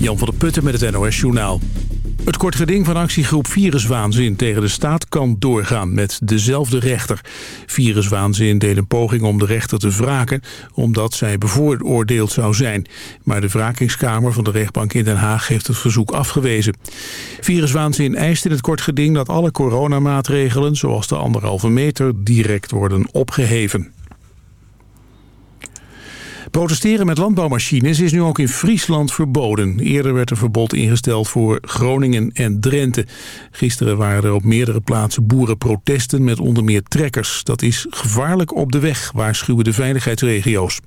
Jan van der Putten met het NOS Journaal. Het kort geding van actiegroep Viruswaanzin tegen de staat kan doorgaan met dezelfde rechter. Viruswaanzin deed een poging om de rechter te wraken omdat zij bevooroordeeld zou zijn. Maar de wrakingskamer van de rechtbank in Den Haag heeft het verzoek afgewezen. Viruswaanzin eist in het kort geding dat alle coronamaatregelen zoals de anderhalve meter direct worden opgeheven. Protesteren met landbouwmachines is nu ook in Friesland verboden. Eerder werd een verbod ingesteld voor Groningen en Drenthe. Gisteren waren er op meerdere plaatsen boerenprotesten met onder meer trekkers. Dat is gevaarlijk op de weg, waarschuwen de veiligheidsregio's.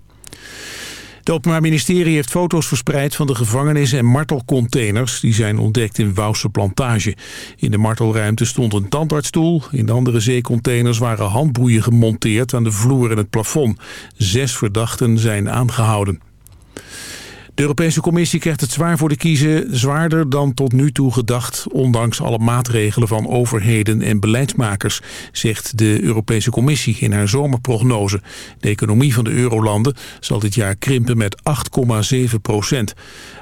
Het Openbaar Ministerie heeft foto's verspreid van de gevangenis- en martelcontainers. Die zijn ontdekt in Wouwse Plantage. In de martelruimte stond een tandartsstoel. In de andere zeecontainers waren handboeien gemonteerd aan de vloer en het plafond. Zes verdachten zijn aangehouden. De Europese Commissie krijgt het zwaar voor de kiezen, zwaarder dan tot nu toe gedacht, ondanks alle maatregelen van overheden en beleidsmakers, zegt de Europese Commissie in haar zomerprognose. De economie van de eurolanden zal dit jaar krimpen met 8,7 procent.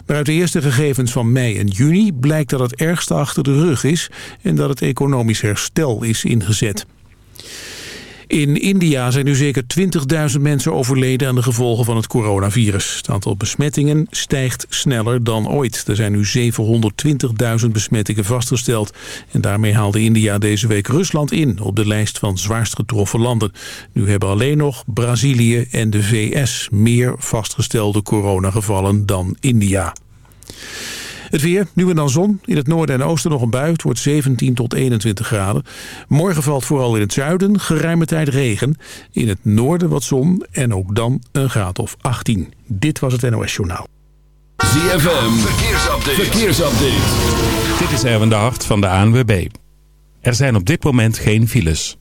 Maar uit de eerste gegevens van mei en juni blijkt dat het ergste achter de rug is en dat het economisch herstel is ingezet. In India zijn nu zeker 20.000 mensen overleden aan de gevolgen van het coronavirus. Het aantal besmettingen stijgt sneller dan ooit. Er zijn nu 720.000 besmettingen vastgesteld. En daarmee haalde India deze week Rusland in op de lijst van zwaarst getroffen landen. Nu hebben alleen nog Brazilië en de VS meer vastgestelde coronagevallen dan India. Het weer, nu en dan zon. In het noorden en oosten nog een bui. Het wordt 17 tot 21 graden. Morgen valt vooral in het zuiden geruime tijd regen. In het noorden wat zon en ook dan een graad of 18. Dit was het NOS Journaal. ZFM, verkeersupdate. verkeersupdate. Dit is Erwin de Hart van de ANWB. Er zijn op dit moment geen files.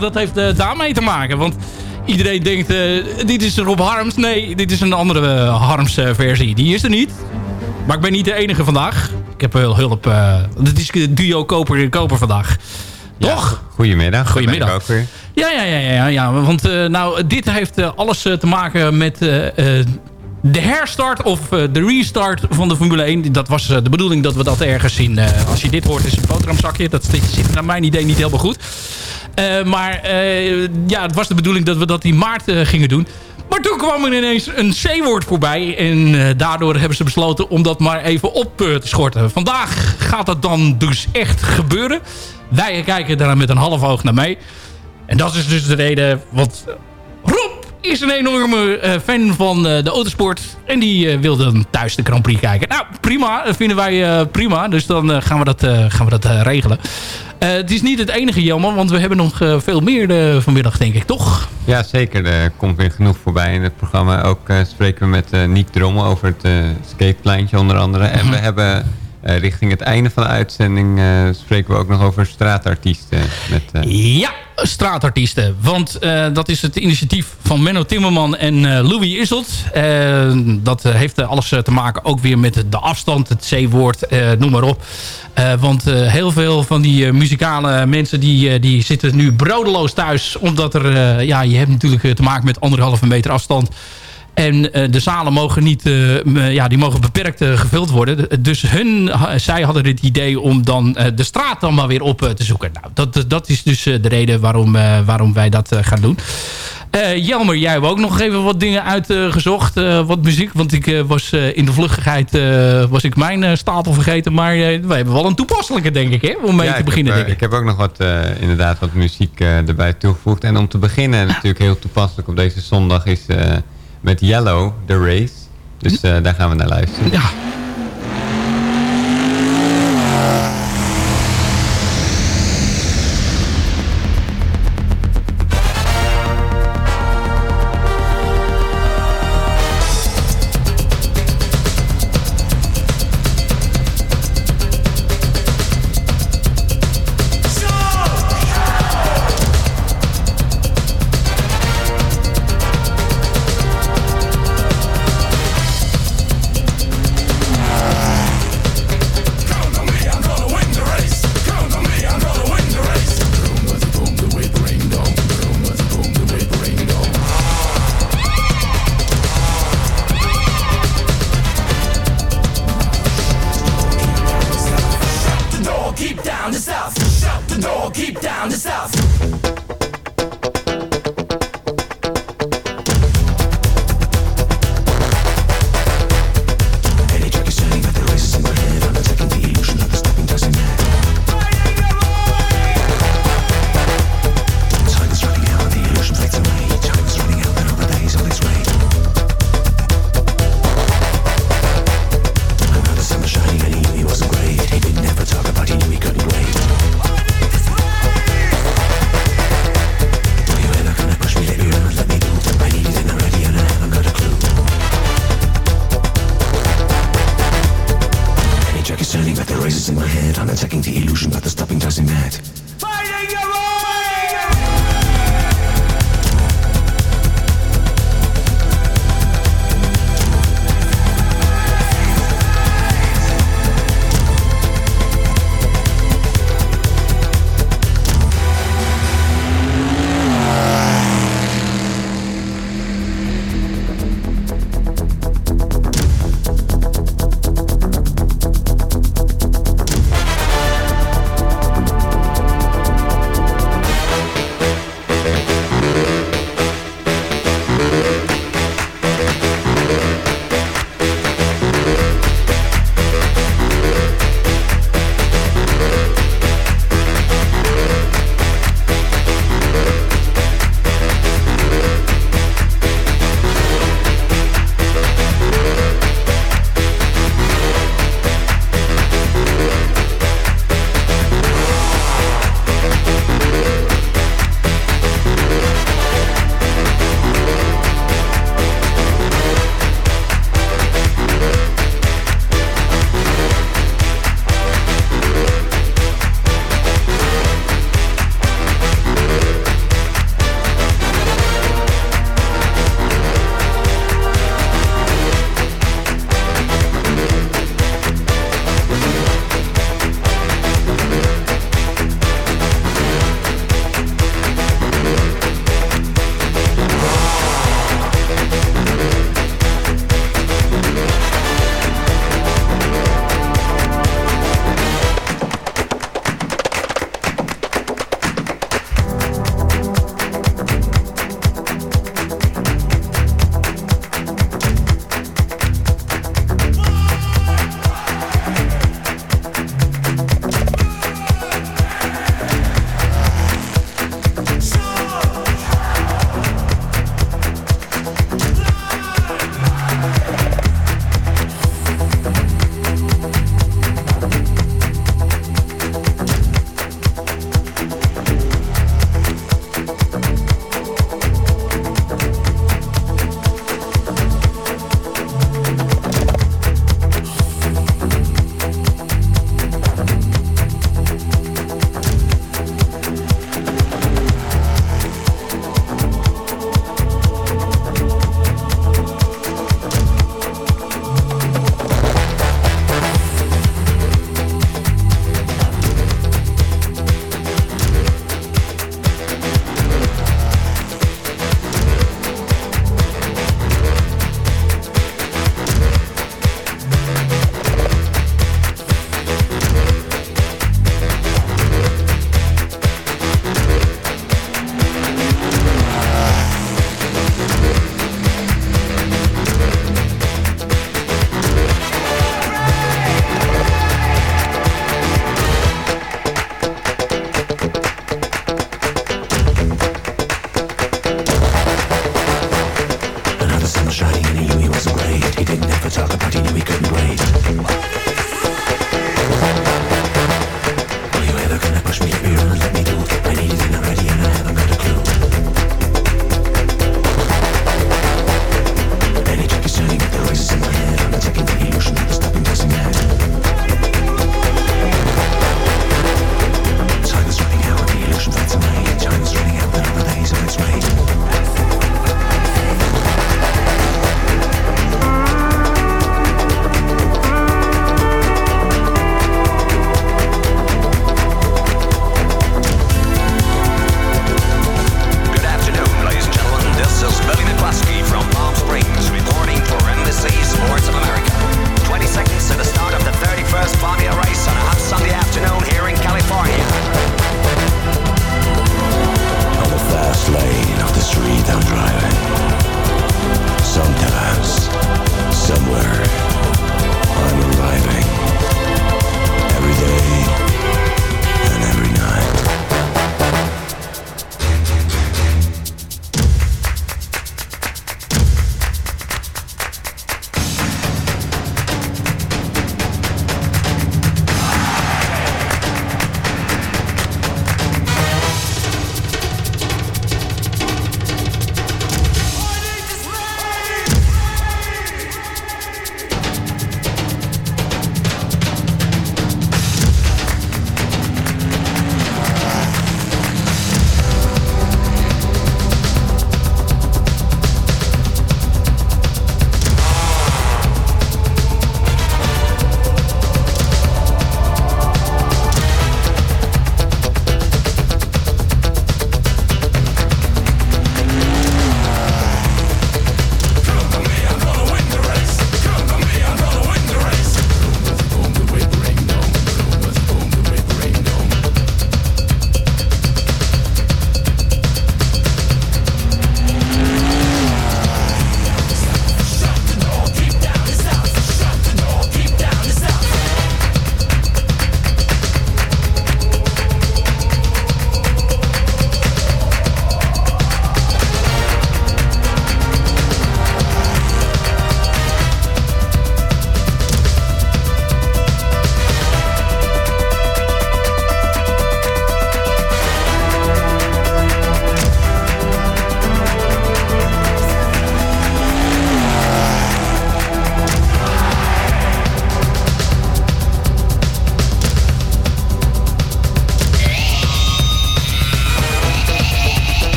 dat heeft uh, daarmee te maken. Want iedereen denkt, uh, dit is Rob Harms. Nee, dit is een andere uh, Harms versie. Die is er niet. Maar ik ben niet de enige vandaag. Ik heb wel hulp. dit is duo Koper en Koper vandaag. Toch? Goedemiddag. Goedemiddag. Ook weer. Ja, ja, ja, ja, ja. Want nou, dit heeft alles te maken met de herstart of de restart van de Formule 1. Dat was de bedoeling dat we dat ergens zien. als je dit hoort is een boterhamzakje. Dat zit naar mijn idee niet helemaal goed. Maar ja, het was de bedoeling dat we dat in maart gingen doen. Maar toen kwam er ineens een C-woord voorbij. En daardoor hebben ze besloten om dat maar even op te schorten. Vandaag gaat dat dan dus echt gebeuren. Wij kijken daar met een half oog naar mee. En dat is dus de reden... Want Rob is een enorme fan van de autosport. En die wil dan thuis de Grand Prix kijken. Nou, prima. Dat vinden wij prima. Dus dan gaan we dat, gaan we dat regelen. het is niet het enige jammer, want we hebben nog veel meer vanmiddag, denk ik, toch? Ja, zeker. Er komt weer genoeg voorbij in het programma. Ook spreken we met Niek Drommel over het skatepleintje onder andere. En we mhm. hebben uh, richting het einde van de uitzending uh, spreken we ook nog over straatartiesten. Met, uh... Ja, straatartiesten. Want dat is het initiatief van Menno Timmerman en Louis Isselt. dat heeft alles te maken ook weer met de afstand, het C-woord, noem maar op. want heel veel van die muzikale mensen die, die zitten nu brodeloos thuis. Omdat er, ja, je hebt natuurlijk te maken met anderhalve meter afstand. En uh, de zalen mogen, niet, uh, ja, die mogen beperkt gevuld worden. Dus hun, zij hadden het idee om dan de straat dan maar weer op te zoeken. Nou, dat, dat is dus de reden waarom, waarom wij dat gaan doen. Jelmer, jij hebt ook nog even wat dingen uitgezocht. wat muziek, want ik was in de vluchtigheid was ik mijn stapel vergeten. Maar we hebben wel een toepasselijke, denk ik, hè, om mee te beginnen. Heb, ik. ik. heb ook nog wat, inderdaad wat muziek erbij toegevoegd. En om te beginnen, natuurlijk heel toepasselijk op deze zondag, is met Yellow, The Race. Dus uh, daar gaan we naar luisteren. Ja.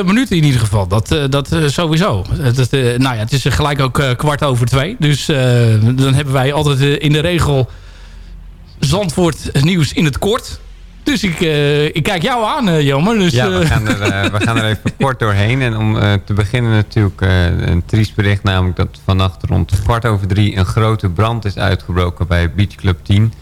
Eh, minuten in ieder geval. Dat, eh, dat eh, sowieso. Dat, nou ja, het is gelijk ook kwart over twee. Dus dan hebben wij altijd in de regel Zandvoort nieuws in het kort. Dus ik, ik kijk jou aan, uh, Dus, ja, we gaan, er, we gaan er even kort doorheen. En om te beginnen natuurlijk een triest bericht... namelijk dat vannacht rond kwart over drie... een grote brand is uitgebroken bij Beach Club 10. Het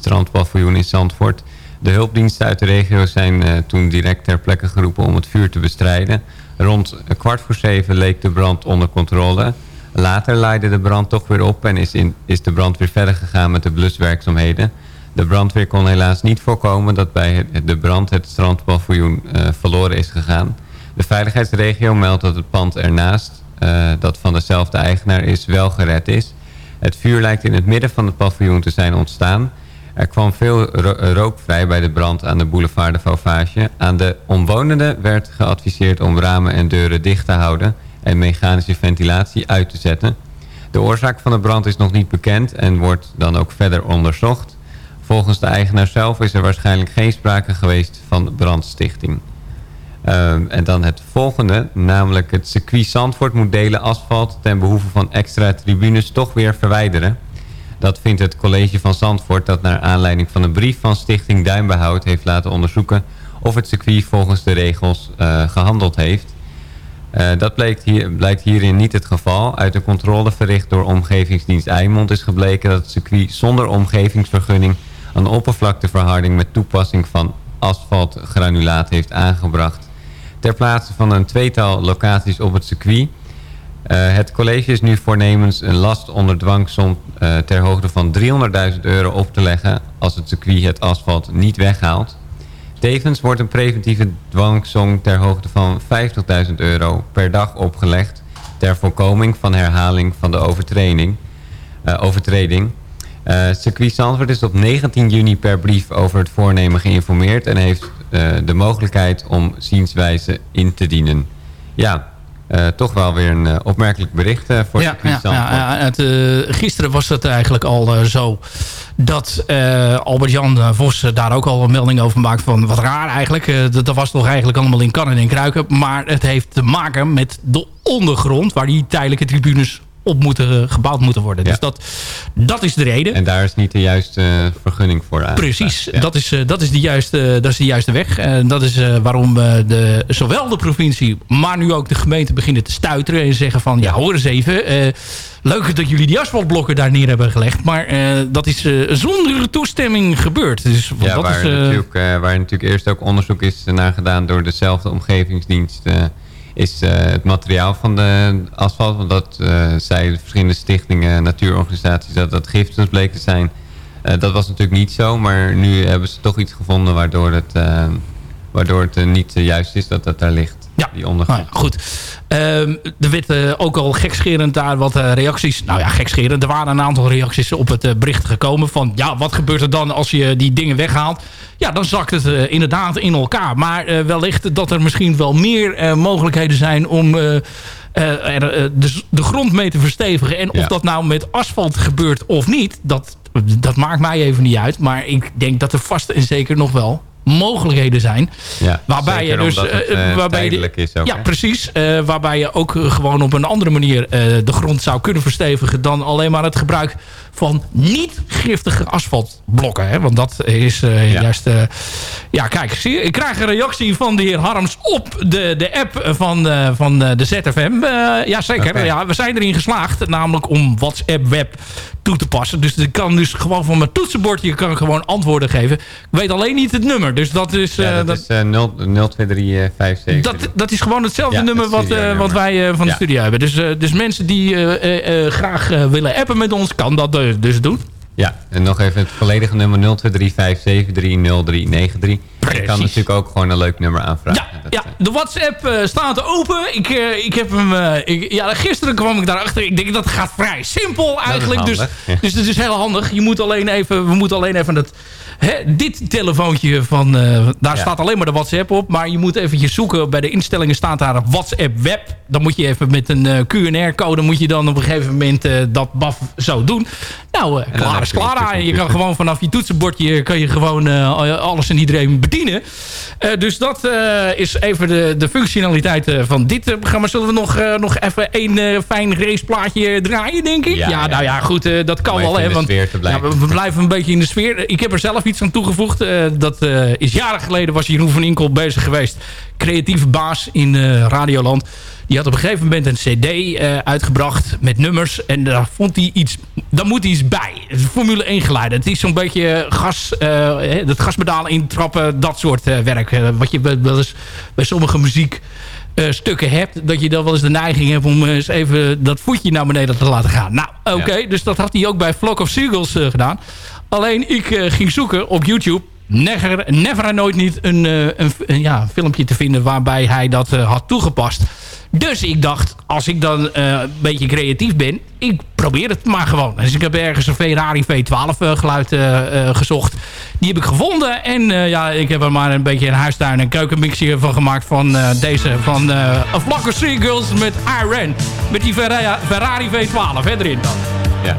strandpaviljoen in Zandvoort. De hulpdiensten uit de regio zijn eh, toen direct ter plekke geroepen om het vuur te bestrijden. Rond kwart voor zeven leek de brand onder controle. Later leidde de brand toch weer op en is, is de brand weer verder gegaan met de bluswerkzaamheden. De brandweer kon helaas niet voorkomen dat bij de brand het strandpaviljoen eh, verloren is gegaan. De veiligheidsregio meldt dat het pand ernaast, eh, dat van dezelfde eigenaar is, wel gered is. Het vuur lijkt in het midden van het paviljoen te zijn ontstaan. Er kwam veel ro- rook vrij bij de brand aan de boulevard de Vauvage. Aan de omwonenden werd geadviseerd om ramen en deuren dicht te houden en mechanische ventilatie uit te zetten. De oorzaak van de brand is nog niet bekend en wordt dan ook verder onderzocht. Volgens de eigenaar zelf is er waarschijnlijk geen sprake geweest van brandstichting. Ehm, en dan het volgende, namelijk het circuit Zandvoort moet delen asfalt ten behoeve van extra tribunes toch weer verwijderen. Dat vindt het college van Zandvoort dat naar aanleiding van een brief van Stichting Duinbehoud heeft laten onderzoeken of het circuit volgens de regels eh, gehandeld heeft. Eh, dat blijkt, hier, blijkt hierin niet het geval. Uit een controle verricht door Omgevingsdienst Eimond is gebleken dat het circuit zonder omgevingsvergunning een oppervlakteverharding met toepassing van asfaltgranulaat heeft aangebracht. Ter plaatse van een tweetal locaties op het circuit het college is nu voornemens een last onder dwangsom eh, ter hoogte van 300.000 euro op te leggen als het circuit het asfalt niet weghaalt. Tevens wordt een preventieve dwangsom ter hoogte van 50.000 euro per dag opgelegd ter voorkoming van herhaling van de overtreding. eh, overtreding. Eh, circuit Zandvoort is op 19 juni per brief over het voornemen geïnformeerd en heeft eh, de mogelijkheid om zienswijze in te dienen. Ja, eh, toch wel weer een eh, opmerkelijk bericht eh, voor ja, ja, ja, het, gisteren was het eigenlijk al zo dat Albert-Jan Vos daar ook al een melding over maakt van wat raar eigenlijk. Dat, dat was toch eigenlijk allemaal in kannen en kruiken. Maar het heeft te maken met de ondergrond waar die tijdelijke tribunes op moeten, gebouwd moeten worden. Ja. Dus dat, dat is de reden. En daar is niet de juiste eh, vergunning voor aan. Precies, Ja. dat, is, eh, dat, is de juiste, dat is de juiste weg. En dat is eh, waarom eh, de, zowel de provincie, maar nu ook de gemeente beginnen te stuiteren. En zeggen van, ja hoor eens even, eh, leuk dat jullie die asfaltblokken daar neer hebben gelegd. Maar eh, dat is eh, zonder toestemming gebeurd. Dus Ja, dat waar, is, eh, natuurlijk, eh, waar natuurlijk eerst ook onderzoek is naar gedaan door dezelfde omgevingsdienst... is eh, het materiaal van de asfalt. Want dat eh zeiden verschillende stichtingen, natuurorganisaties... dat dat giftig bleek te zijn. Eh, dat was natuurlijk niet zo, maar nu hebben ze toch iets gevonden... waardoor het, waardoor het niet juist is dat dat daar ligt. Ja. Die ondergrond. Nou ja, goed. Ehm, er werd eh, ook al gekscherend daar wat eh, reacties. Nou ja, gekscherend. Er waren een aantal reacties op het eh, bericht gekomen. Van ja, wat gebeurt er dan als je die dingen weghaalt? Ja, dan zakt het inderdaad in elkaar. Maar wellicht dat er misschien wel meer mogelijkheden zijn om... er, eh, de, de grond mee te verstevigen. En of dat nou met asfalt gebeurt of niet, dat, dat maakt mij even niet uit. Maar ik denk dat er vast en zeker nog wel mogelijkheden zijn. Ja, Waarbij je dus, het, eh, eh, waarbij je- tijdelijk is ook. Ja, hè? precies. Eh, waarbij je ook eh, gewoon op een andere manier eh, de grond zou kunnen verstevigen... dan alleen maar het gebruik van niet giftige asfaltblokken. Hè? Want dat is eh, Ja. juist... eh, ja, kijk, zie ik krijg een reactie van de heer Harms op de, de app van, eh, van de ZFM. Ja, zeker. Ja, we zijn erin geslaagd, namelijk om WhatsApp web toe te passen. Dus ik kan dus gewoon van mijn toetsenbordje kan gewoon antwoorden geven. Ik weet alleen niet het nummer. Dus dat is... Ja, dat, dat- is 0 02357. dat, dat is gewoon hetzelfde Ja, nummer het wat, wat wij van de studio hebben. Dus, dus mensen die graag willen appen met ons, kan dat dus doen. Ja, en nog even het volledige nummer 0235730393. Je kan natuurlijk ook gewoon een leuk nummer aanvragen. Ja, Dat, ja, eh, de WhatsApp eh, staat open. Ik, eh, ik heb hem... ik, ja, gisteren kwam ik daarachter. Ik denk dat gaat vrij simpel eigenlijk. Dus, ja. dus het is heel handig. Je moet alleen even, we moeten alleen even dat... Hè, dit telefoontje van... eh, daar Ja. staat alleen maar de WhatsApp op. Maar je moet eventjes zoeken. Bij de instellingen staat daar WhatsApp web. Dan moet je even met een eh, QNR-code... moet je dan op een gegeven moment eh, dat baf zo doen. Nou, klaar is klaar. je kan gewoon vanaf je toetsenbordje... kan je gewoon alles en iedereen bedienen. Dus dat is even de, de functionaliteit van dit programma. Zullen we nog, nog even één fijn raceplaatje draaien, denk ik? Ja, nou ja, goed, dat kan wel. Hè, want. Ja, we, we blijven een beetje in de sfeer. Ik heb er zelf iets aan toegevoegd. Eh, dat eh, is jaren geleden was Jeroen van Inkel bezig geweest. Creatieve baas in eh, Radioland. Die had op een gegeven moment een cd uitgebracht met nummers. En daar vond hij iets... Daar moet iets bij. Het is Formule 1 geluiden. Het is zo'n beetje gas... het gaspedaal intrappen. Dat soort werk. wat je wel eens bij sommige muziek... stukken hebt, dat je dan wel eens de neiging hebt om eens even dat voetje naar beneden te laten gaan. Nou, oké, dus dat had hij ook bij Flock of Seagulls gedaan. Alleen ik eh, ging zoeken op YouTube. Never, never en nooit niet een, eh, een, ja, filmpje te vinden waarbij hij dat eh, had toegepast. Dus ik dacht, als ik dan een beetje creatief ben, ik probeer het maar gewoon. Dus ik heb ergens een Ferrari V12 eh, geluid gezocht. Die heb ik gevonden. En ja, ik heb er maar een beetje een huistuin en keukenmixje van gemaakt van deze. Van A Flock of Seagulls met Iron. Met die Ferra- Ferrari V12 hè, erin dan. ja.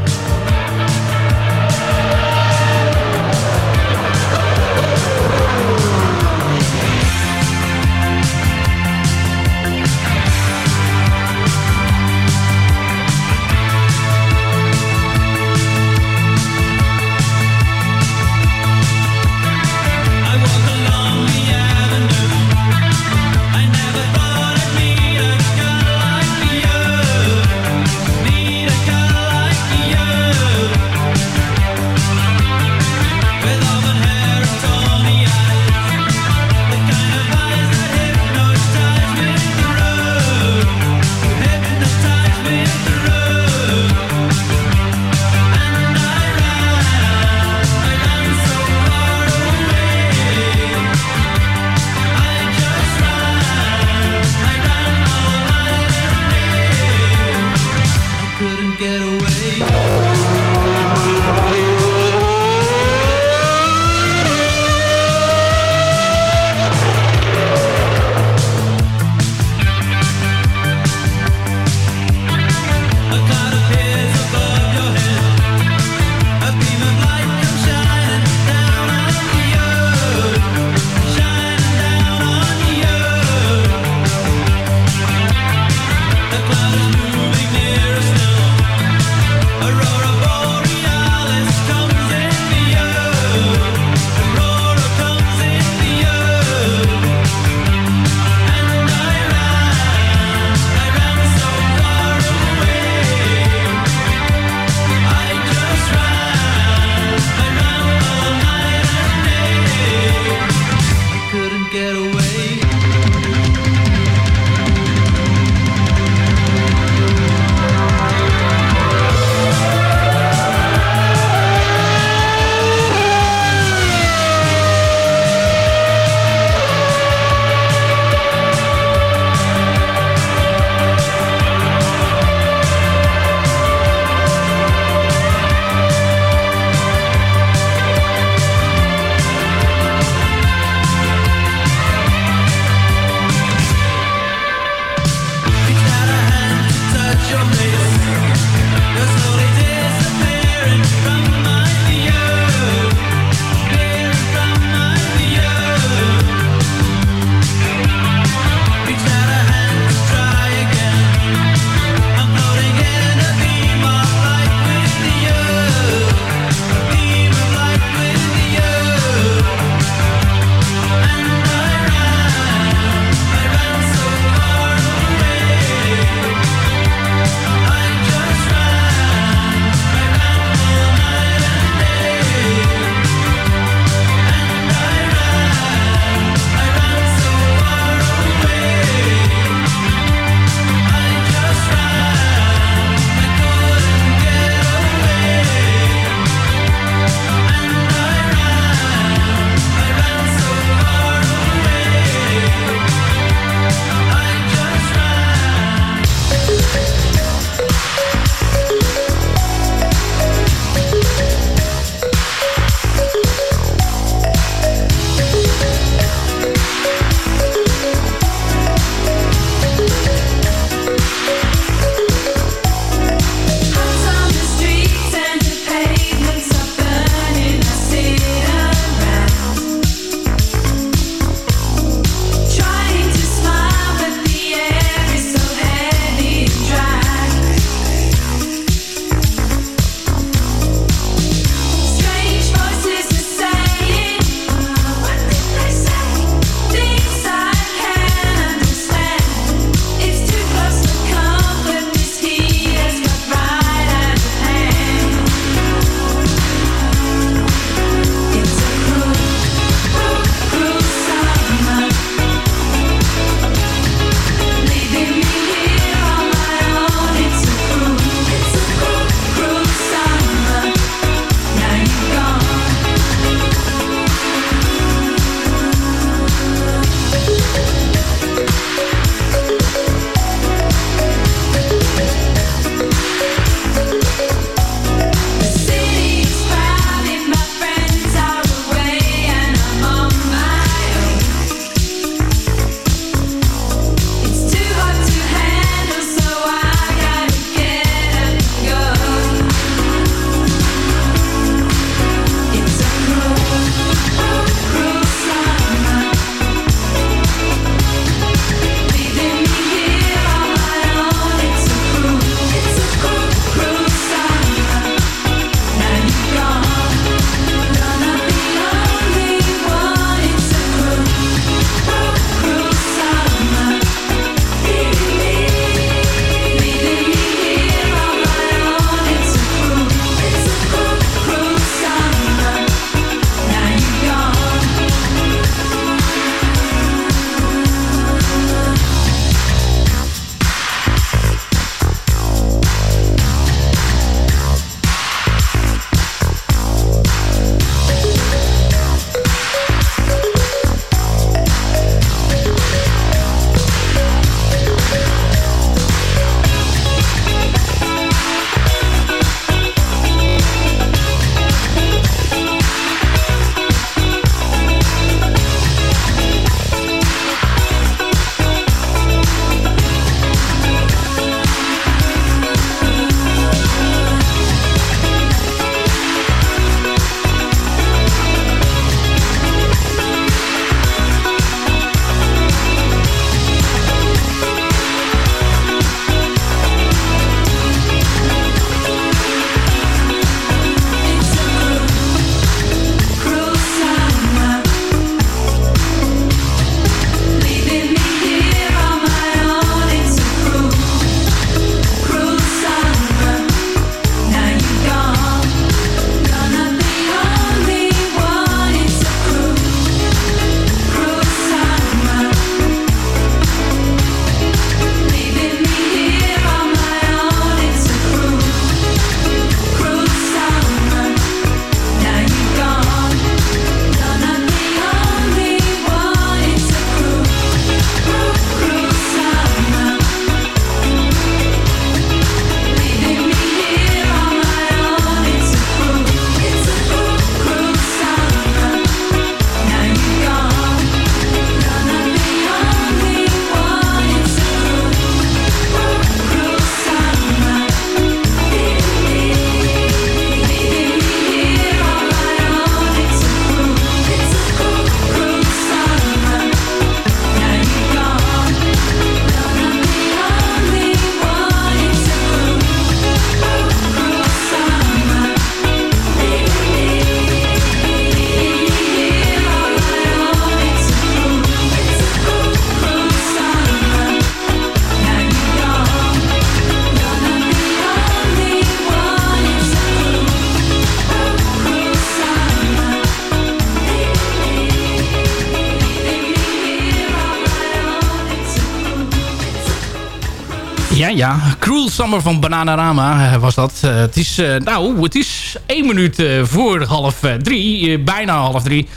Ja. Cruel Summer van Bananarama eh, was dat. Eh, het is, eh, nou, het is één minuut eh, voor half drie. bijna half drie.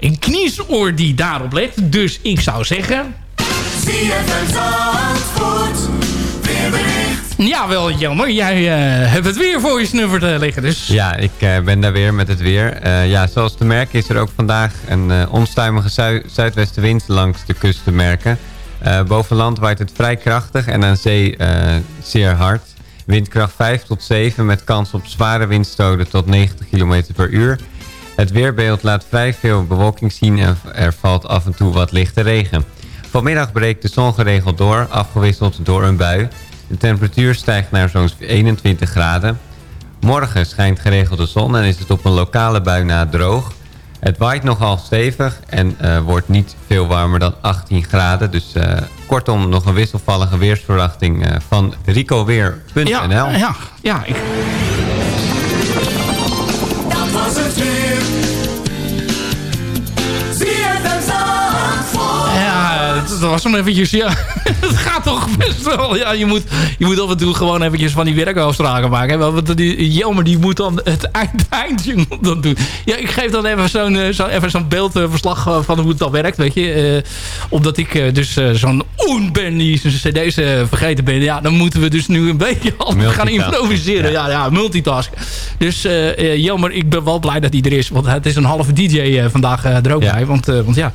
Een kniesoor die daarop let. Dus ik zou zeggen... Ja, wel jammer. Jij eh, hebt het weer voor je snuffert eh, liggen. Dus Ja, ik eh, ben daar weer met het weer. Eh, ja, zoals te merken is er ook vandaag een eh, onstuimige zui- zuidwestenwind langs de kust te merken. Eh, boven land waait het vrij krachtig en aan zee eh, zeer hard. Windkracht 5 tot 7 met kans op zware windstoten tot 90 km per uur. Het weerbeeld laat vrij veel bewolking zien en er valt af en toe wat lichte regen. Vanmiddag breekt de zon geregeld door, afgewisseld door een bui. De temperatuur stijgt naar zo'n 21 graden. Morgen schijnt geregeld de zon en is het op een lokale bui na droog. Het waait nogal stevig en eh, wordt niet veel warmer dan 18 graden. Dus eh, kortom nog een wisselvallige weersverwachting eh, van ricoweer.nl. ja, ja, ja ik, Dat was het weer. Dat was hem eventjes, ja. Het gaat toch best wel. Ja, je moet, je moet af en toe gewoon eventjes van die werkafspraken maken. hè. Want die Jelmer die moet dan het eind, eindje dan doen. Ja, ik geef dan even zo'n eh, zo, even zo'n beeldverslag eh, van hoe het dan werkt, weet je. Eh, omdat ik dus zo'n oen ben die zijn cd's vergeten ben. Ja, dan moeten we dus nu een beetje gaan improviseren. Ja, ja, multitasken. Dus Jelmer, ik ben wel blij dat hij er is. Want het is een halve DJ vandaag er ook Ja. bij. Want, want ja,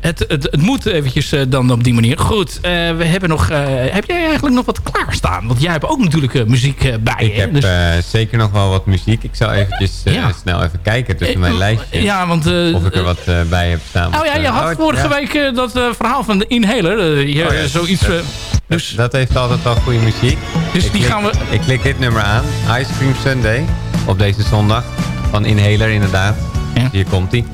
het, het, het moet eventjes eh, dan op die manier. Goed, eh, we hebben nog... eh, heb jij eigenlijk nog wat klaarstaan? Want jij hebt ook natuurlijk muziek bij Ik heb Dus- zeker nog wel wat muziek. Ik zal eventjes Ja. snel even kijken tussen mijn lijstje. Ja, want... Of ik er wat bij heb staan. Oh ja, je had oh, vorige ja. week dat verhaal van de Inhaler. Oh ja, zoiets... dat- dus Dat heeft altijd wel goede muziek. Dus ik die klik, gaan we- Ik klik dit nummer aan. Ice Cream Sunday. Op deze zondag. Van Inhaler inderdaad. Hier komt hij.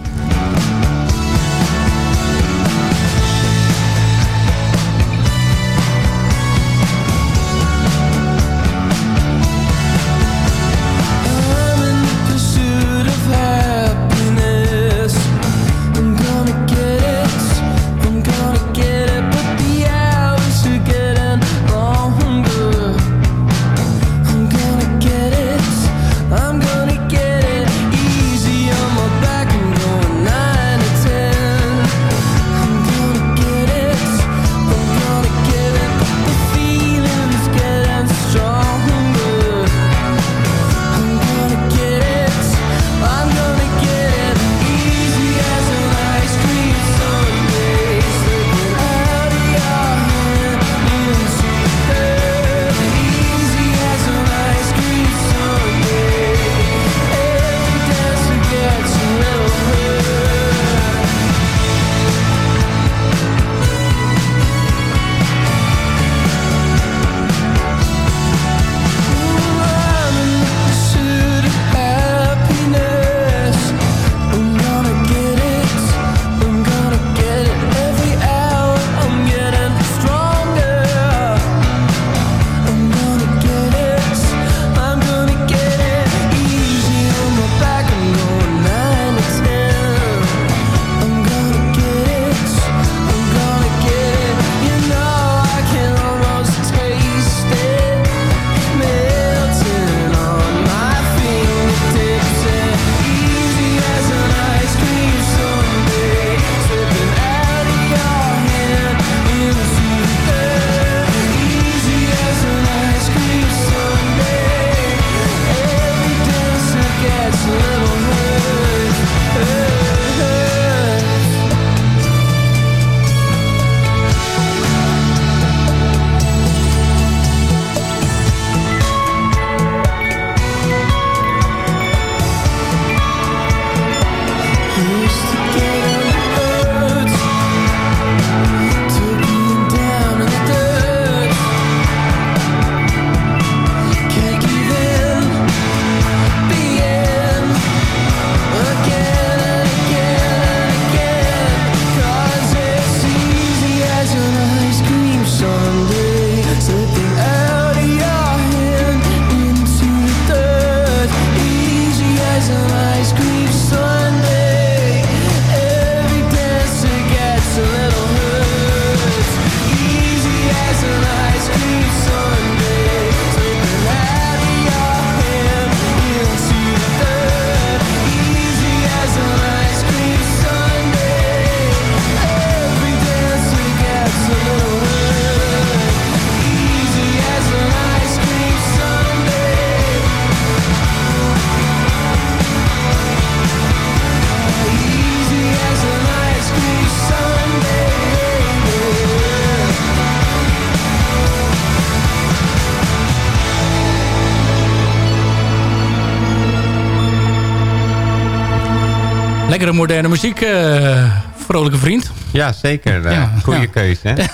Lekkere moderne muziek, eh, vrolijke vriend. Ja, zeker. eh, Ja, goede ja. keuze, hè?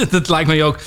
dat lijkt mij ook.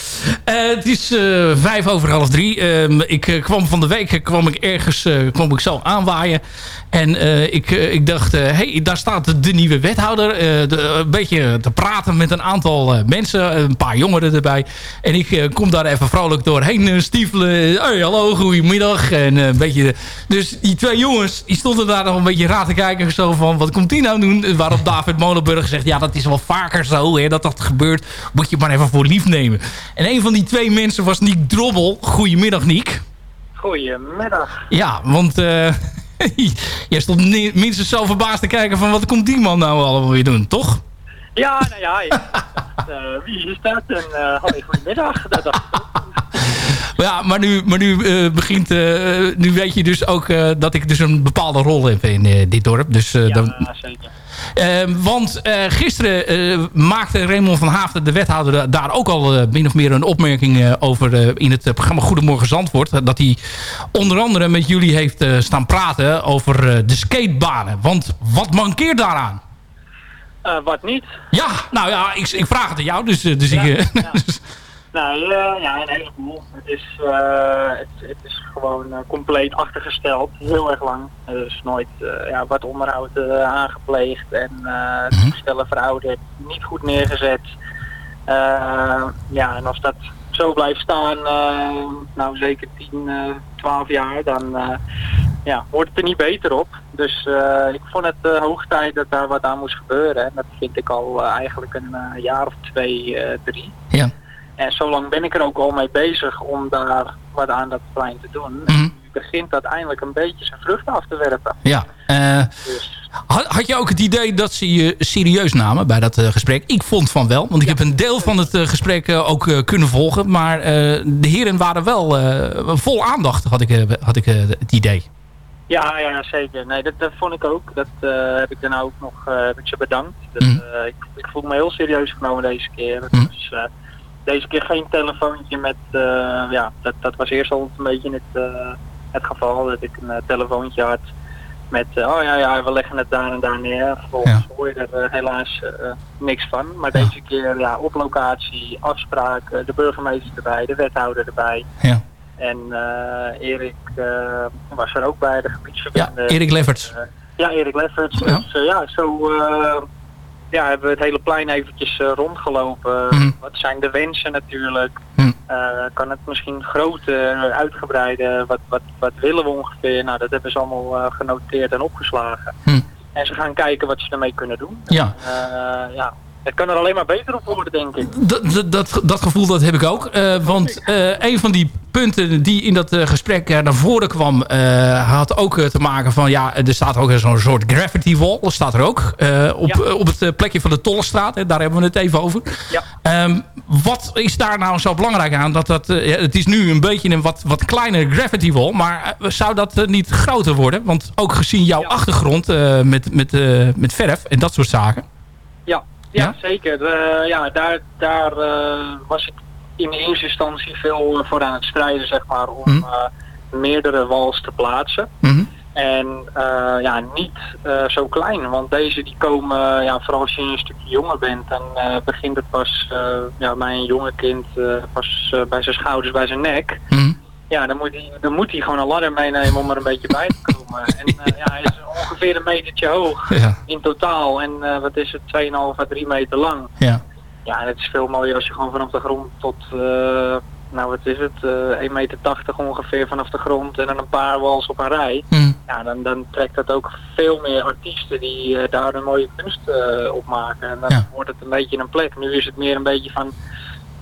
Eh, het is eh, vijf over half drie. Ehm, ik eh, kwam van de week kwam ik ergens kwam ik zo aanwaaien. En ik, ik dacht, hey, daar staat de nieuwe wethouder. de- een beetje te praten met een aantal mensen. Een paar jongeren erbij. En ik kom daar even vrolijk doorheen stiefelen. Hey, hallo, goedemiddag. En een beetje... Dus die twee jongens, die stonden daar nog een beetje raar te kijken. Zo van, wat komt die nou doen? Waarop David Molenburg zegt, ja, dat is wel vaker zo. Hè, dat dat gebeurt. Moet je maar even voor lief nemen. En een van die twee mensen was Niek Drobbel. Goedemiddag, Niek. Goedemiddag. Ja, want eh jij stond minstens zo verbaasd te kijken van... wat komt die man nou allemaal weer doen, toch? Ja, nou ja, ja. Eh, wie is dat? En uh, hoi, goedemiddag. Dat, Ja, maar nu, maar nu begint... nu weet je dus ook dat ik dus een bepaalde rol heb in dit dorp. Dus, dan, ja, zeker. Eh, want eh, gisteren eh, maakte Raymond van Haafden, de wethouder, daar ook al eh, min of meer een opmerking over in het programma Goedemorgen Zandvoort. dat hij onder andere met jullie heeft staan praten over de skatebanen. Want wat mankeert daaraan? Uh, wat niet? Ja, nou ja, ik, ik vraag het aan jou. Dus, dus ja, ik, ja. Nou uh, ja, een heleboel. Het is, het, het, is gewoon compleet achtergesteld. Heel erg lang. Er is nooit ja, wat onderhoud aangepleegd. En het toestellen verouderd. Niet goed neergezet. ja, en als dat zo blijft staan, nou zeker 10, 12 jaar, dan ja, wordt het er niet beter op. Dus ik vond het hoog tijd dat daar wat aan moest gebeuren. En dat vind ik al eigenlijk een jaar of twee, drie. Ja. En zo lang ben ik er ook al mee bezig om daar wat aan dat plein te doen. Mm -hmm. En nu begint dat eindelijk een beetje zijn vruchten af te werpen. Ja. Dus. Had, had, je ook het idee dat ze je serieus namen bij dat gesprek? Ik vond van wel, want ik ja. heb een deel van het gesprek ook kunnen volgen. Maar de heren waren wel vol aandacht, had ik, had ik het idee. Ja, ja, zeker. Nee, dat, dat vond ik ook. Dat uh, heb ik daarna ook nog uh, heb ik ze bedankt. Dat, uh, ik, ik, voel me heel serieus genomen deze keer. Mm. Dus deze keer geen telefoontje met... ja, dat, dat was eerst al een beetje het, het geval. Dat ik een telefoontje had met... oh ja, ja, we leggen het daar en daar neer. Vervolgens ja. hoor je er helaas niks van. Maar ja. deze keer ja, op locatie, afspraak, de burgemeester erbij, de wethouder erbij. Ja. En Erik was er ook bij, de gebiedsverbinding. Ja, Erik Lefferts. Ja, Erik Lefferts. Ja. Dus ja, zo ja, hebben we het hele plein eventjes rondgelopen. Mm. Wat zijn de wensen natuurlijk? Mm. kan het misschien groter, uitgebreider? Wat, wat, wat willen we ongeveer? Nou, dat hebben ze allemaal genoteerd en opgeslagen. Mm. En ze gaan kijken wat ze ermee kunnen doen. Ja. En, ja, het kan er alleen maar beter op worden, denk ik. Dat, dat, dat gevoel dat heb ik ook. Uh, want uh, een van die punten die in dat uh, gesprek naar voren kwam... had ook te maken van... ja, er staat ook zo'n soort graffiti wall. Dat staat er ook. op, ja. op het plekje van de Tollestraat. Hè, daar hebben we het even over. Ja. Um, wat is daar nou zo belangrijk aan? Dat dat, het is nu een beetje een wat, wat kleiner graffiti wall. Maar zou dat niet groter worden? Want ook gezien jouw ja. achtergrond met, met, met verf en dat soort zaken... Ja, ja, ja? zeker. Uh, ja, daar, daar uh, was ik in eerste instantie veel voor aan het strijden, zeg maar, om mm. uh, meerdere wals te plaatsen. Mm -hmm. En ja, niet zo klein, want deze die komen, ja, vooral als je een stukje jonger bent, dan begint het pas, ja, bij een jonge kind, pas bij zijn schouders, bij zijn nek. Mm -hmm. Ja, dan moet, hij, dan moet hij gewoon een ladder meenemen om er een beetje bij te komen. En ja, hij is ongeveer een metertje hoog ja. in totaal. En wat is het, 2,5 à 3 meter lang. Ja. Ja, en het is veel mooier als je gewoon vanaf de grond tot, uh, nou wat is het, uh, 1,80 meter ongeveer vanaf de grond en dan een paar wals op een rij. Mm. Ja, dan, dan trekt dat ook veel meer artiesten die uh, daar een mooie kunst op maken. En dan ja. wordt het een beetje een plek. Nu is het meer een beetje van,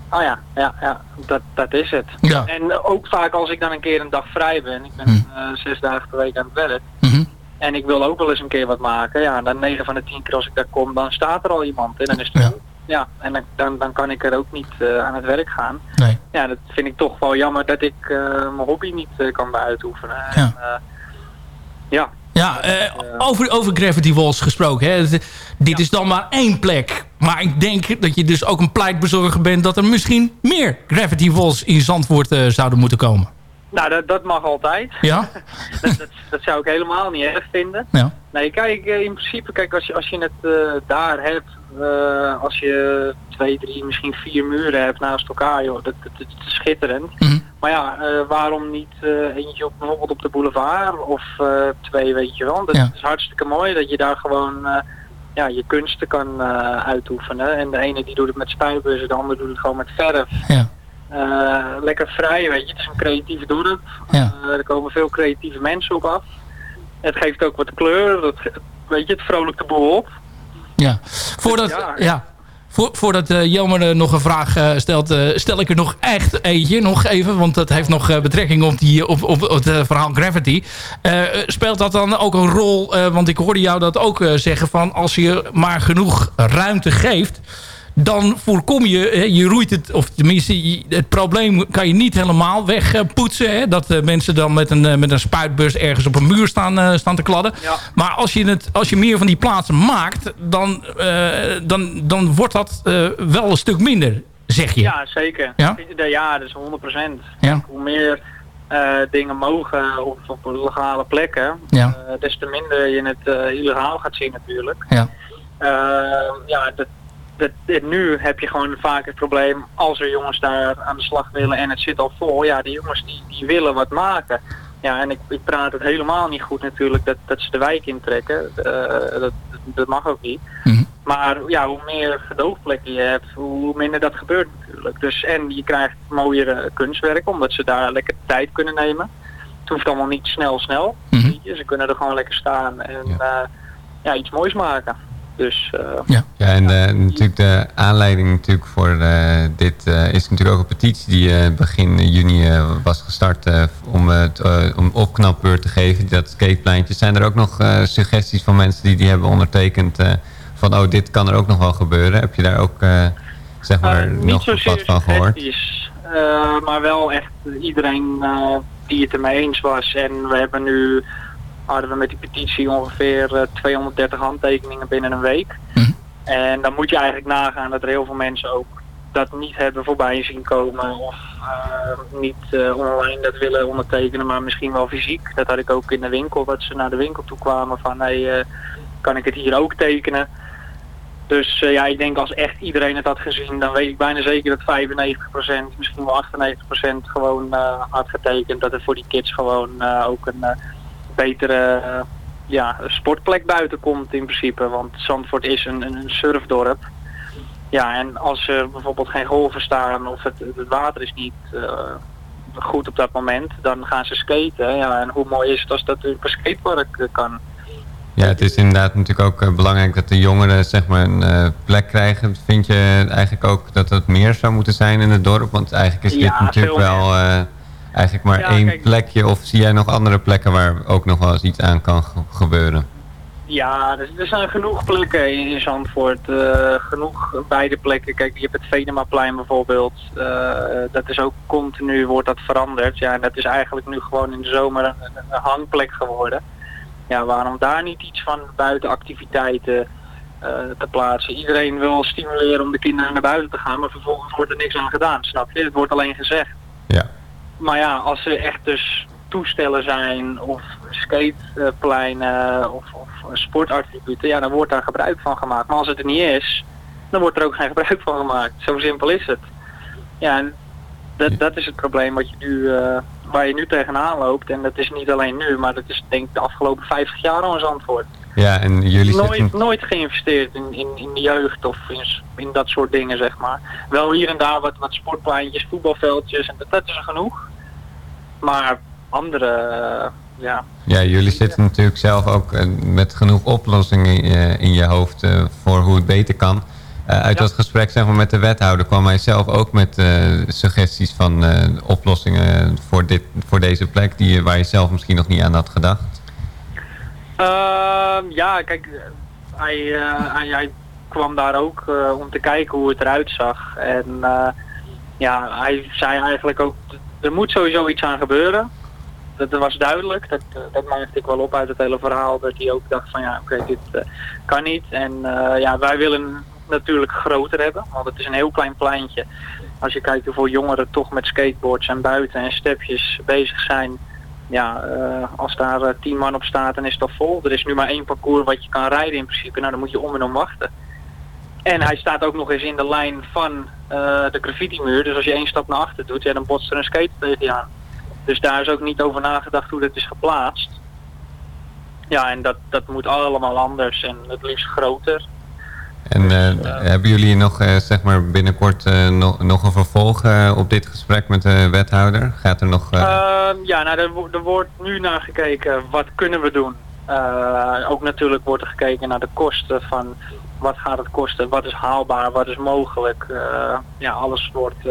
oh ja, ja, ja dat, dat is het. Ja. En ook vaak als ik dan een keer een dag vrij ben, ik ben mm. zes dagen per week aan het werk. Mm -hmm. En ik wil ook wel eens een keer wat maken. Ja, dan 9 van de 10 keer als ik daar kom, dan staat er al iemand. En dan is het ja. Ja, en dan, dan, dan kan ik er ook niet uh, aan het werk gaan. Nee. Ja, dat vind ik toch wel jammer dat ik uh, mijn hobby niet uh, kan uitoefenen. Ja. En, ja. Ja, over, over Gravity Walls gesproken. Hè. Dit is dan maar één plek. Maar ik denk dat je dus ook een pleitbezorger bent... dat er misschien meer Gravity Walls in Zandvoort zouden moeten komen. Nou, dat, dat mag altijd. Ja? dat, dat, dat zou ik helemaal niet erg vinden. Ja. Nee, kijk, eh, in principe, kijk, als je, als je het eh, daar hebt, eh, als je twee, drie, misschien vier muren hebt naast elkaar, joh, dat, dat, dat is schitterend. Mhm. Maar ja, waarom niet eentje op, bijvoorbeeld op de boulevard of twee, weet je wel. Dat Ja. is hartstikke mooi dat je daar gewoon ja, je kunsten kan uitoefenen. En de ene die doet het met spuitbussen, de ander doet het gewoon met verf. Ja. Eh, lekker vrij, weet je. Het is een creatief dorp. Ja. Eh, er komen veel creatieve mensen op af. Het geeft ook wat kleur. Dat, weet je, het vrolijkt de boel op. Ja. Voordat, Ja. ja. Voor, voordat eh, Jelmer nog een vraag stelt, stel ik er nog echt eentje. Nog even, want dat heeft nog betrekking op, die, op, op, op het verhaal Gravity. Eh, speelt dat dan ook een rol? want ik hoorde jou dat ook zeggen van als je maar genoeg ruimte geeft dan voorkom je, je roeit het, of tenminste, het probleem kan je niet helemaal wegpoetsen. Hè, dat eh, mensen dan met een, eh, met een spuitbus ergens op een muur staan, eh, staan te kladden. Ja. Maar als je, het, als je meer van die plaatsen maakt, dan, dan, dan wordt dat wel een stuk minder, zeg je. Ja, zeker. Ja? Ja, dat is 100%. Ja. Hoe meer dingen mogen op, op legale plekken, Ja. des te minder je het illegaal gaat zien natuurlijk. Ja. Ja, dat, dat, dit- nu heb je gewoon vaak het probleem als er jongens daar aan de slag willen en het zit al vol. Ja, die jongens die, die willen wat maken. Ja, en ik, ik praat het helemaal niet goed natuurlijk dat, dat ze de wijk intrekken. Eh, dat, dat mag ook niet. Mhm. Maar ja, hoe meer gedoogplekken je hebt, hoe minder dat gebeurt natuurlijk. Dus, en je krijgt mooiere kunstwerken, omdat ze daar lekker tijd kunnen nemen. Het hoeft allemaal niet snel, snel. Mhm. Ze kunnen er gewoon lekker staan en ja, ja iets moois maken. Dus eh, Ja, en de, natuurlijk de aanleiding natuurlijk voor eh, dit eh, is natuurlijk ook een petitie die eh, begin juni eh, was gestart eh, om, het, eh, om opknapbeurt te geven. Dat skatepleintje. Zijn er ook nog eh, suggesties van mensen die die hebben ondertekend eh, van oh dit kan er ook nog wel gebeuren? Heb je daar ook eh, zeg maar Eh, niet nog wat van gehoord? eh, maar wel echt iedereen eh, die het ermee eens was. En we hebben nu, hadden we met die petitie ongeveer eh, 230 handtekeningen binnen een week. Mhm. En dan moet je eigenlijk nagaan dat er heel veel mensen ook dat niet hebben voorbij zien komen of eh, niet eh, online dat willen ondertekenen, maar misschien wel fysiek. Dat had ik ook in de winkel, dat ze naar de winkel toe kwamen van hey, eh, kan ik het hier ook tekenen? Dus eh, ja, ik denk als echt iedereen het had gezien, dan weet ik bijna zeker dat 95%, misschien wel 98% gewoon eh, had getekend. Dat er voor die kids gewoon eh, ook een eh, betere ja, sportplek buiten komt in principe. Want Zandvoort is een, een, surfdorp. Ja, en als er bijvoorbeeld geen golven staan of het, het water is niet eh, goed op dat moment, dan gaan ze skaten. Ja, en hoe mooi is het als dat op een skatepark eh, kan. Ja, het is inderdaad natuurlijk ook eh, belangrijk dat de jongeren zeg maar een plek krijgen. Vind je eigenlijk ook dat het meer zou moeten zijn in het dorp? Want eigenlijk is dit Ja, natuurlijk wel eigenlijk maar Ja, één kijk- plekje. Of zie jij nog andere plekken waar ook nog wel eens iets aan kan ge- gebeuren? Ja, er, er zijn genoeg plekken in, in Zandvoort. eh, genoeg beide plekken. Kijk, je hebt het Venemaplein bijvoorbeeld. Eh, dat is ook continu, wordt dat veranderd. Ja, en dat is eigenlijk nu gewoon in de zomer een, een- een hangplek geworden. Ja, waarom daar niet iets van buitenactiviteiten eh, te plaatsen? Iedereen wil stimuleren om de kinderen naar buiten te gaan, maar vervolgens wordt er niks aan gedaan, snap je? Het wordt alleen gezegd. Maar ja, als er echt dus toestellen zijn of skatepleinen of, of sportattributen, ja, dan wordt daar gebruik van gemaakt. Maar als het er niet is, dan wordt er ook geen gebruik van gemaakt. Zo simpel is het. Ja, en dat, dat is het probleem wat je nu, eh, waar je nu tegenaan loopt. En dat is niet alleen nu, maar dat is denk ik de afgelopen 50 jaar al Zandvoort. Ja, en jullie Nooit, zitten... nooit geïnvesteerd in, in, in de jeugd of in, in dat soort dingen, zeg maar. Wel hier en daar wat, wat sportpleintjes, voetbalveldjes, en dat, dat is er genoeg. Maar andere, eh, ja, Ja, jullie zitten natuurlijk zelf ook eh, met genoeg oplossingen eh, in je hoofd voor hoe het beter kan. Uit Ja. dat gesprek zeg maar, met de wethouder kwam hij zelf ook met suggesties van oplossingen voor, dit, voor deze plek die, je- waar je zelf misschien nog niet aan had gedacht. Ehm, ja, kijk, eh, hij, kwam daar ook eh, om te kijken hoe het eruit zag. En eh, ja, hij zei eigenlijk ook, er moet sowieso iets aan gebeuren. Dat, was duidelijk, dat, dat ik wel op uit het hele verhaal, dat hij ook dacht van ja, oké, dit kan niet. En ja, wij willen natuurlijk groter hebben, want het is een heel klein pleintje. als je kijkt hoeveel jongeren toch met skateboards en buiten en stepjes bezig zijn. Ja, eh, als daar eh, tien man op staat, dan is al vol. Er is nu maar één parcours wat je kan rijden in principe. Nou, dan moet je om en om wachten. En hij staat ook nog eens in de lijn van eh, de graffiti-muur. Dus als je één stap naar achter doet, ja, dan botst er een skater tegen aan. Dus daar is ook niet over nagedacht hoe dat is geplaatst. Ja, en dat, dat moet allemaal anders en het liefst groter. En eh, hebben jullie nog eh, zeg maar binnenkort eh, nog, een vervolg op dit gesprek met de wethouder? Gaat er nog... eh, Ehm, ja, nou, er, er wordt nu naar gekeken wat kunnen we doen. Ook natuurlijk wordt er gekeken naar de kosten van wat gaat het kosten, wat is haalbaar, wat is mogelijk. Ja, alles wordt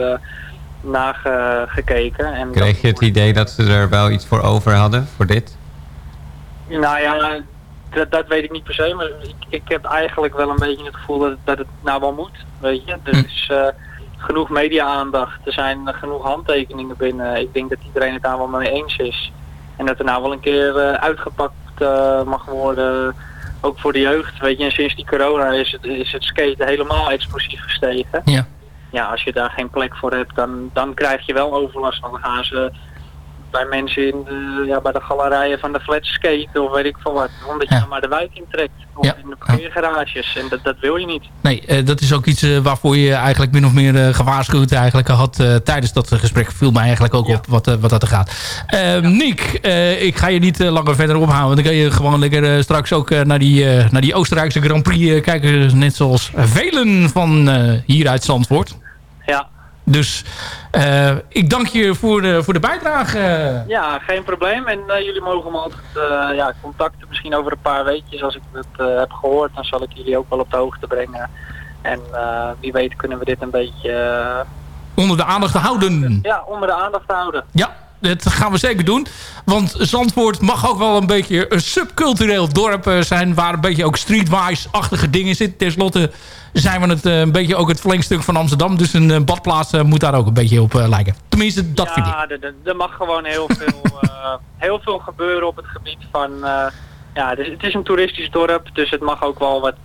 nagekeken. En kreeg je het idee dat ze er wel iets voor over hadden, voor dit? Nou ja, dat, dat weet ik niet per se, maar ik, ik heb eigenlijk wel een beetje het gevoel dat, dat het nou wel moet. Weet je, er is eh, genoeg media-aandacht, er zijn genoeg handtekeningen binnen. Ik denk dat iedereen het daar wel mee eens is. En dat er nou wel een keer eh, uitgepakt eh, mag worden, ook voor de jeugd. Weet je, en sinds die corona is het, is het skaten helemaal explosief gestegen. Ja. Ja, als je daar geen plek voor hebt, dan, dan krijg je wel overlast. Dan gaan ze bij mensen in de, ja, bij de galerijen van de flat skaten of weet ik veel wat. Omdat je Ja. dan maar de wijk intrekt. Of Ja. in de parkeergarages. En dat, dat wil je niet. Nee, eh, dat is ook iets eh, waarvoor je eigenlijk min of meer eh, gewaarschuwd eigenlijk had tijdens dat gesprek. Viel mij eigenlijk ook Ja. op wat, wat dat er gaat. Nick, ik ga je niet langer verder ophouden. Dan kan je gewoon lekker straks ook naar, die, naar die Oostenrijkse Grand Prix kijken. Net zoals velen van hier uit Zandvoort. Dus eh, ik dank je voor de, voor de bijdrage. ja geen probleem. En eh, jullie mogen me altijd eh, ja, contacten. Misschien over een paar weekjes als ik het heb gehoord. Dan zal ik jullie ook wel op de hoogte brengen. En wie weet kunnen we dit een beetje Onder de aandacht houden. ja, onder de aandacht houden. Ja, dat gaan we zeker doen. Want Zandvoort mag ook wel een beetje een subcultureel dorp eh, zijn... waar een beetje ook streetwise-achtige dingen zitten. Ten slotte zijn we het eh, een beetje ook het verlengstuk van Amsterdam. Dus een eh, badplaats moet daar ook een beetje op lijken. Tenminste, dat vind ik. ja, er- mag gewoon heel veel, heel veel gebeuren op het gebied van... ja, het is, het is een toeristisch dorp, dus het mag ook wel wat...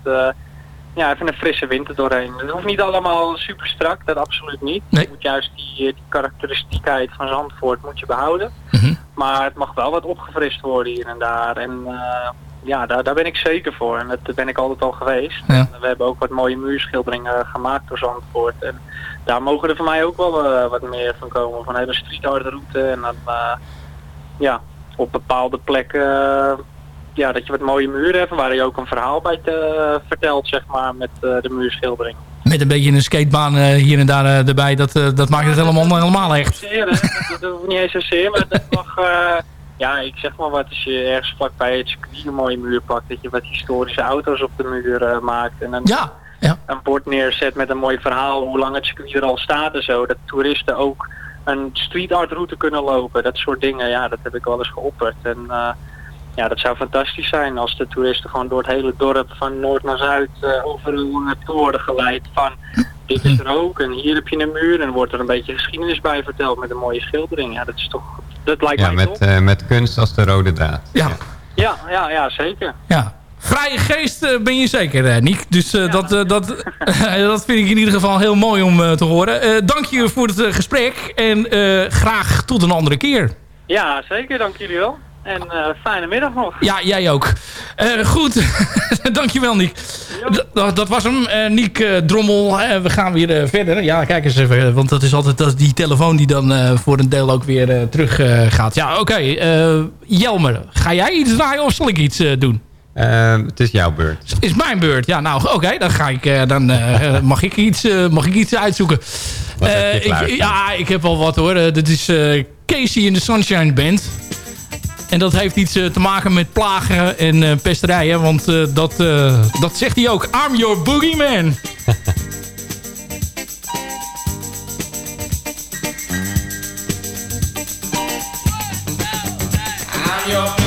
ja, even een frisse winter doorheen. Het hoeft niet allemaal super strak, dat absoluut niet. Nee. Je moet juist die, eh, die karakteristiekheid van Zandvoort moet je behouden. Mhm. Maar het mag wel wat opgefrist worden hier en daar. En eh, ja, daar, daar ben ik zeker voor. En dat ben ik altijd al geweest. Ja. We hebben ook wat mooie muurschilderingen gemaakt door Zandvoort. En daar mogen er voor mij ook wel eh, wat meer van komen. Van hele street art route. En dan ja, op bepaalde plekken ja, dat je wat mooie muren hebt. Waar je ook een verhaal bij te, vertelt, zeg maar, met eh, de muurschildering. Met een beetje een skatebaan eh, hier en daar eh, erbij. Dat, eh, dat maakt het helemaal, helemaal echt. Zeer, dat, dat hoeft niet eens zozeer, maar dat mag... eh, ja, ik zeg maar wat, als je ergens vlakbij het circuit een mooie muur pakt, dat je wat historische auto's op de muur eh, maakt en een, Ja, ja. een bord neerzet met een mooi verhaal hoe lang het circuit er al staat en zo. Dat toeristen ook een street art route kunnen lopen, dat soort dingen, ja, dat heb ik wel eens geopperd. En eh, ja, dat zou fantastisch zijn als de toeristen gewoon door het hele dorp van noord naar zuid eh, overal naartoe worden geleid van dit is er ook en hier heb je een muur en wordt er een beetje geschiedenis bij verteld met een mooie schildering. Ja, dat is toch, dat lijkt Ja, mij met, top. eh, met kunst als de rode draad. Ja, Ja, ja, ja, zeker. ja. Vrije geest eh, ben je zeker, eh, Niek. Dus eh, dat, dat, dat vind ik in ieder geval heel mooi om te horen. Eh, dank je voor het gesprek. En eh, graag tot een andere keer. Ja, zeker, dank jullie wel. En eh, fijne middag nog. Ja, jij ook. Eh, goed, dankjewel Niek. Dat, dat was hem, Eh Niek Drommel. Eh, we gaan weer verder. Ja, kijk eens even, want dat is altijd dat is die telefoon die dan eh, voor een deel ook weer eh, terug eh, gaat. Ja, oké. eh, Jelmer, ga jij iets draaien of zal ik iets eh, doen? Eh, het is jouw beurt. Is mijn beurt. Ja, nou, oké. dan ga ik, eh, dan eh, mag, ik iets, eh, mag ik iets uitzoeken. Wat heb je Eh, ik, klaarstaan? ja, ik heb al wat hoor. Dit is eh, Casey in de Sunshine Band. En dat heeft iets eh, te maken met plagen en eh, pesterijen. Want eh, dat, dat zegt hij ook. I'm your boogeyman. Your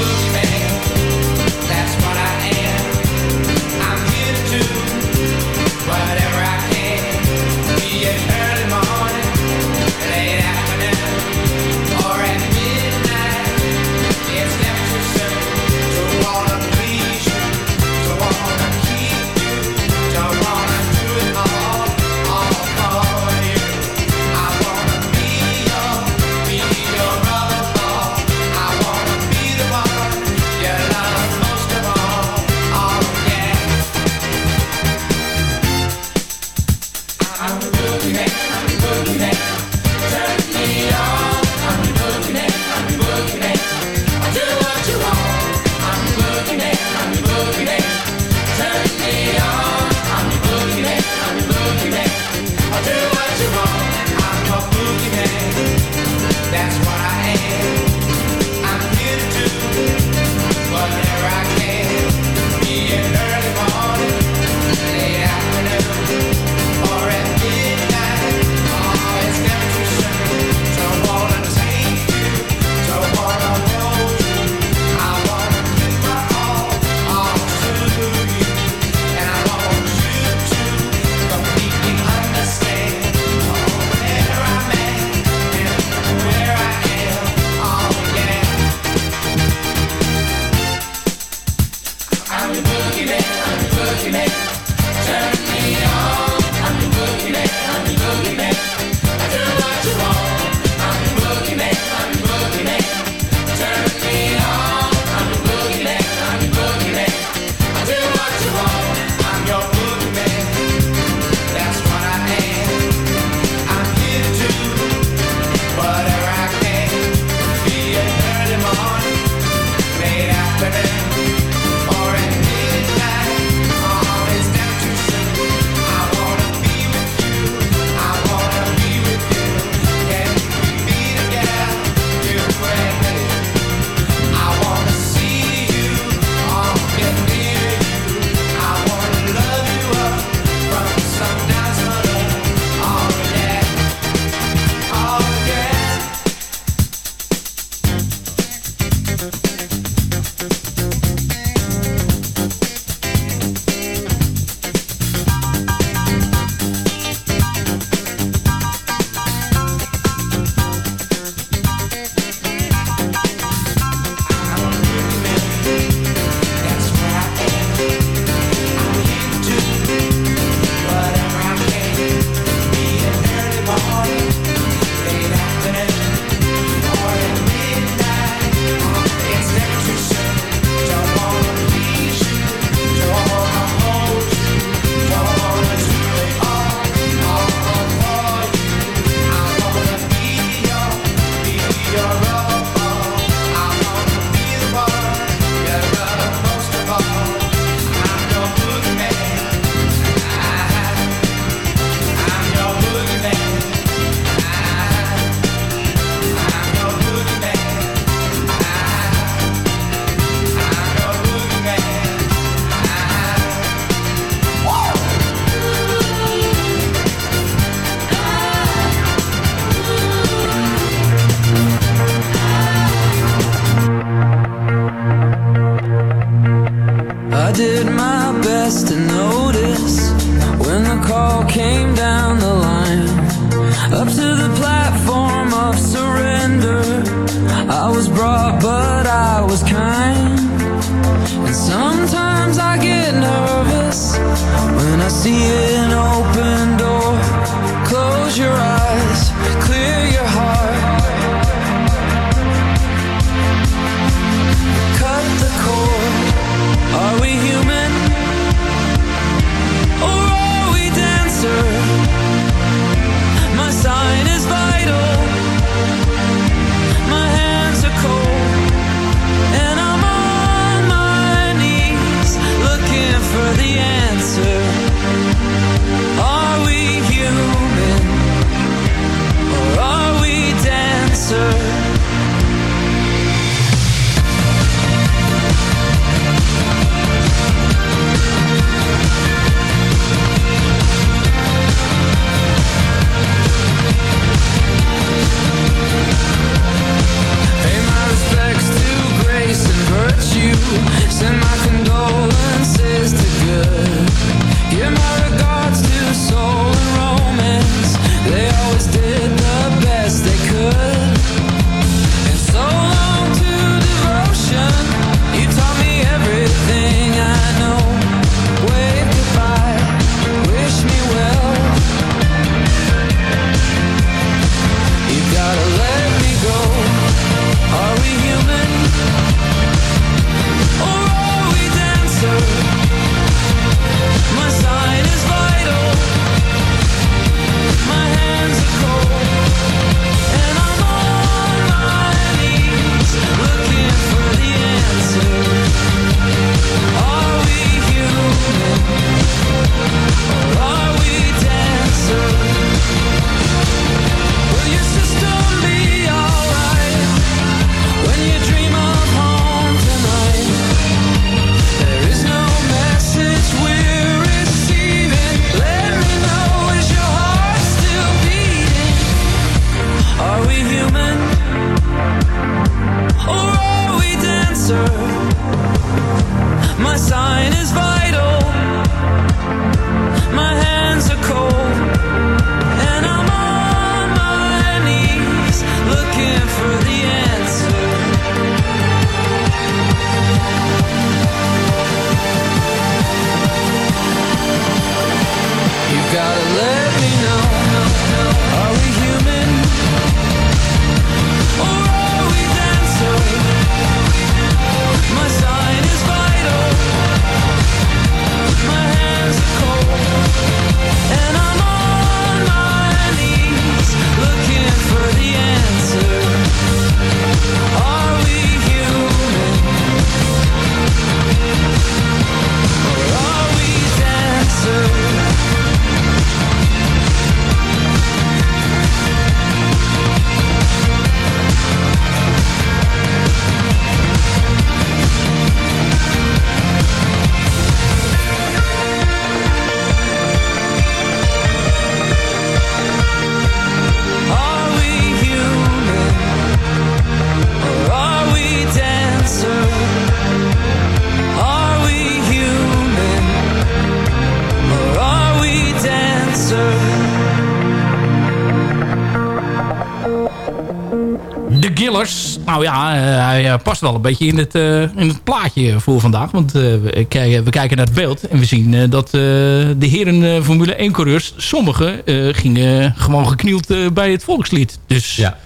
Nou ja, eh, hij eh, past wel een beetje in het, eh, in het plaatje voor vandaag. Want we, kijken, we kijken naar het beeld en we zien dat de heren Formule 1 coureurs, sommigen gingen gewoon geknield bij het volkslied. Dus Ja.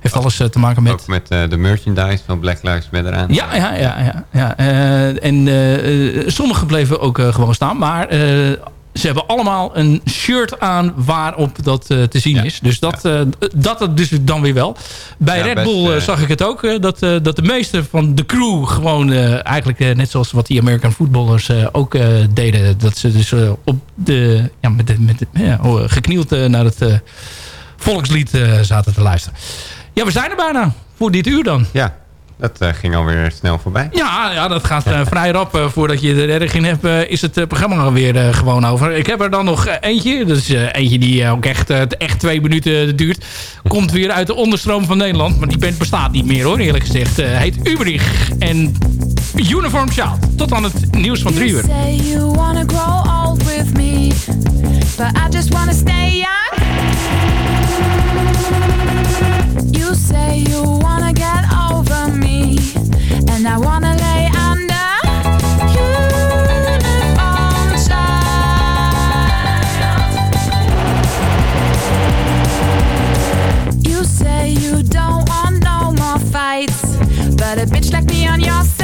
heeft alles te maken met... Ook met de merchandise van Black Lives Matter aan. Ja, ja, ja. ja, ja. En eh, sommigen bleven ook gewoon staan. Maar ze hebben allemaal een shirt aan waarop dat eh, te zien is. Dus dat, eh, dat het dus dan weer wel. Bij Ja, Red best, Bull eh, zag ik het ook. dat, dat de meeste van de crew gewoon eigenlijk net zoals wat die American voetballers eh, ook deden. Dat ze dus op de, ja, met de, met de, ja, oh, geknield naar het volkslied zaten te luisteren. Ja, we zijn er bijna. Voor dit uur dan. Ja, dat eh, ging alweer snel voorbij. Ja, ja dat gaat eh, vrij rap. Eh, voordat je er erg in hebt, is het programma weer eh, gewoon over. Ik heb er dan nog eentje. Dat is eentje die ook echt, echt twee minuten duurt. Komt weer uit de onderstroom van Nederland. Maar die band bestaat niet meer hoor, eerlijk gezegd. Heet Ubrich en Uniform Child. Tot aan het nieuws van drie uur. say you wanna grow old with me, but I just wanna stay young. You say you wanna get a bitch like me on your side.